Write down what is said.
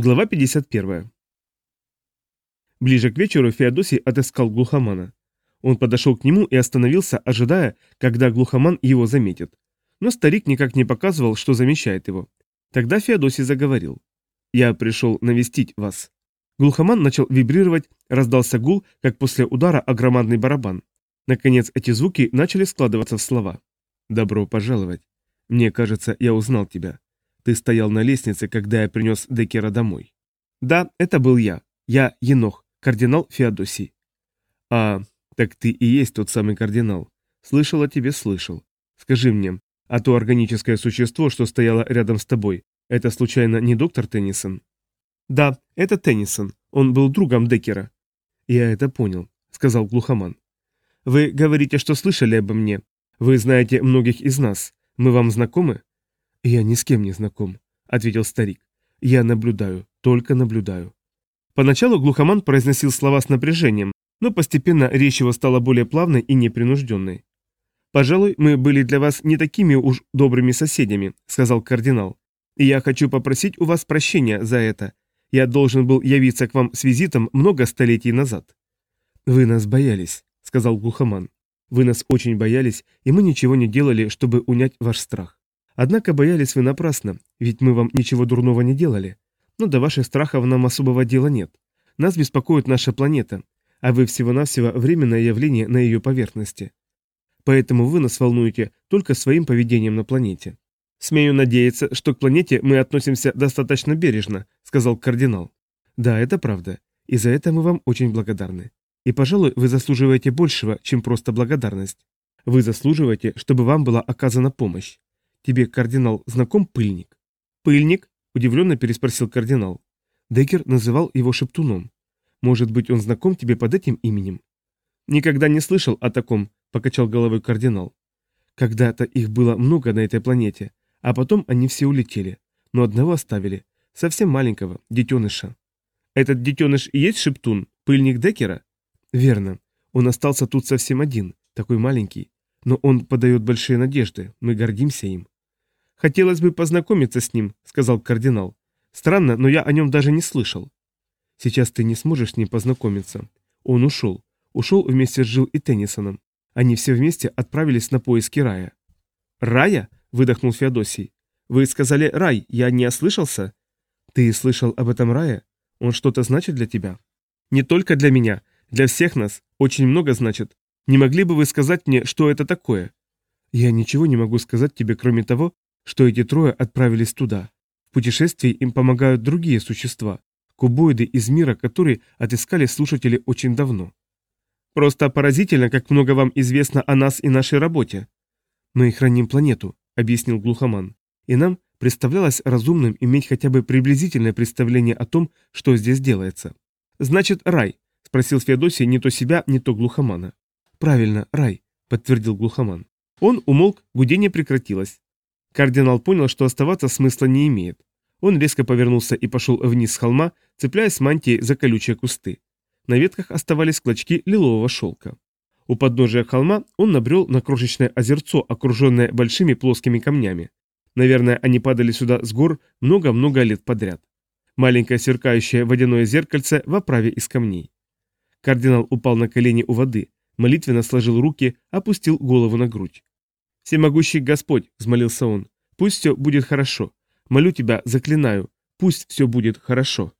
Глава 51. Ближе к вечеру Феодосий отыскал глухомана. Он подошел к нему и остановился, ожидая, когда глухоман его заметит. Но старик никак не показывал, что замечает его. Тогда Феодосий заговорил. «Я пришел навестить вас». Глухоман начал вибрировать, раздался гул, как после удара о громадный барабан. Наконец эти звуки начали складываться в слова. «Добро пожаловать. Мне кажется, я узнал тебя. Ты стоял на лестнице, когда я принес Декера домой. Да, это был я. Я Енох, кардинал Феодосий. А, так ты и есть тот самый кардинал. Слышал о тебе, слышал. Скажи мне, а то органическое существо, что стояло рядом с тобой, это случайно не доктор Теннисон? Да, это Теннисон. Он был другом Декера. Я это понял, сказал глухоман. Вы говорите, что слышали обо мне. Вы знаете многих из нас. Мы вам знакомы? «Я ни с кем не знаком», — ответил старик. «Я наблюдаю, только наблюдаю». Поначалу глухоман произносил слова с напряжением, но постепенно речь его стала более плавной и непринужденной. «Пожалуй, мы были для вас не такими уж добрыми соседями», — сказал кардинал. «И я хочу попросить у вас прощения за это. Я должен был явиться к вам с визитом много столетий назад». «Вы нас боялись», — сказал глухоман. «Вы нас очень боялись, и мы ничего не делали, чтобы унять ваш страх. Однако боялись вы напрасно, ведь мы вам ничего дурного не делали. Но до ваших страхов нам особого дела нет. Нас беспокоит наша планета, а вы всего-навсего временное явление на ее поверхности. Поэтому вы нас волнуете только своим поведением на планете. Смею надеяться, что к планете мы относимся достаточно бережно, сказал кардинал. Да, это правда, и за это мы вам очень благодарны. И, пожалуй, вы заслуживаете большего, чем просто благодарность. Вы заслуживаете, чтобы вам была оказана помощь. Тебе, кардинал, знаком пыльник? Пыльник? Удивленно переспросил кардинал. Деккер называл его шептуном. Может быть, он знаком тебе под этим именем? Никогда не слышал о таком, покачал головой кардинал. Когда-то их было много на этой планете, а потом они все улетели, но одного оставили, совсем маленького, детеныша. Этот детеныш и есть шептун, пыльник Деккера? Верно. Он остался тут совсем один, такой маленький, но он подает большие надежды, мы гордимся им. Хотелось бы познакомиться с ним, сказал кардинал. Странно, но я о нем даже не слышал. Сейчас ты не сможешь с ним познакомиться. Он ушел. Ушел вместе с Джилл и Теннисоном. Они все вместе отправились на поиски рая. «Рая?» – выдохнул Феодосий. «Вы сказали рай, я не ослышался?» «Ты слышал об этом рае? Он что-то значит для тебя?» «Не только для меня, для всех нас. Очень много значит. Не могли бы вы сказать мне, что это такое?» «Я ничего не могу сказать тебе, кроме того, что эти трое отправились туда. В путешествии им помогают другие существа, кубоиды из мира, которые отыскали слушатели очень давно. Просто поразительно, как много вам известно о нас и нашей работе. Мы храним планету, объяснил глухоман, и нам представлялось разумным иметь хотя бы приблизительное представление о том, что здесь делается. Значит, рай, спросил Феодосий не то себя, не то глухомана. Правильно, рай, подтвердил глухоман. Он умолк, гудение прекратилось. Кардинал понял, что оставаться смысла не имеет. Он резко повернулся и пошел вниз с холма, цепляясь мантией за колючие кусты. На ветках оставались клочки лилового шелка. У подножия холма он набрел на крошечное озерцо, окруженное большими плоскими камнями. Наверное, они падали сюда с гор много-много лет подряд. Маленькое сверкающее водяное зеркальце в оправе из камней. Кардинал упал на колени у воды, молитвенно сложил руки, опустил голову на грудь. «Всемогущий Господь», — взмолился он, — «пусть все будет хорошо. Молю тебя, заклинаю, пусть все будет хорошо».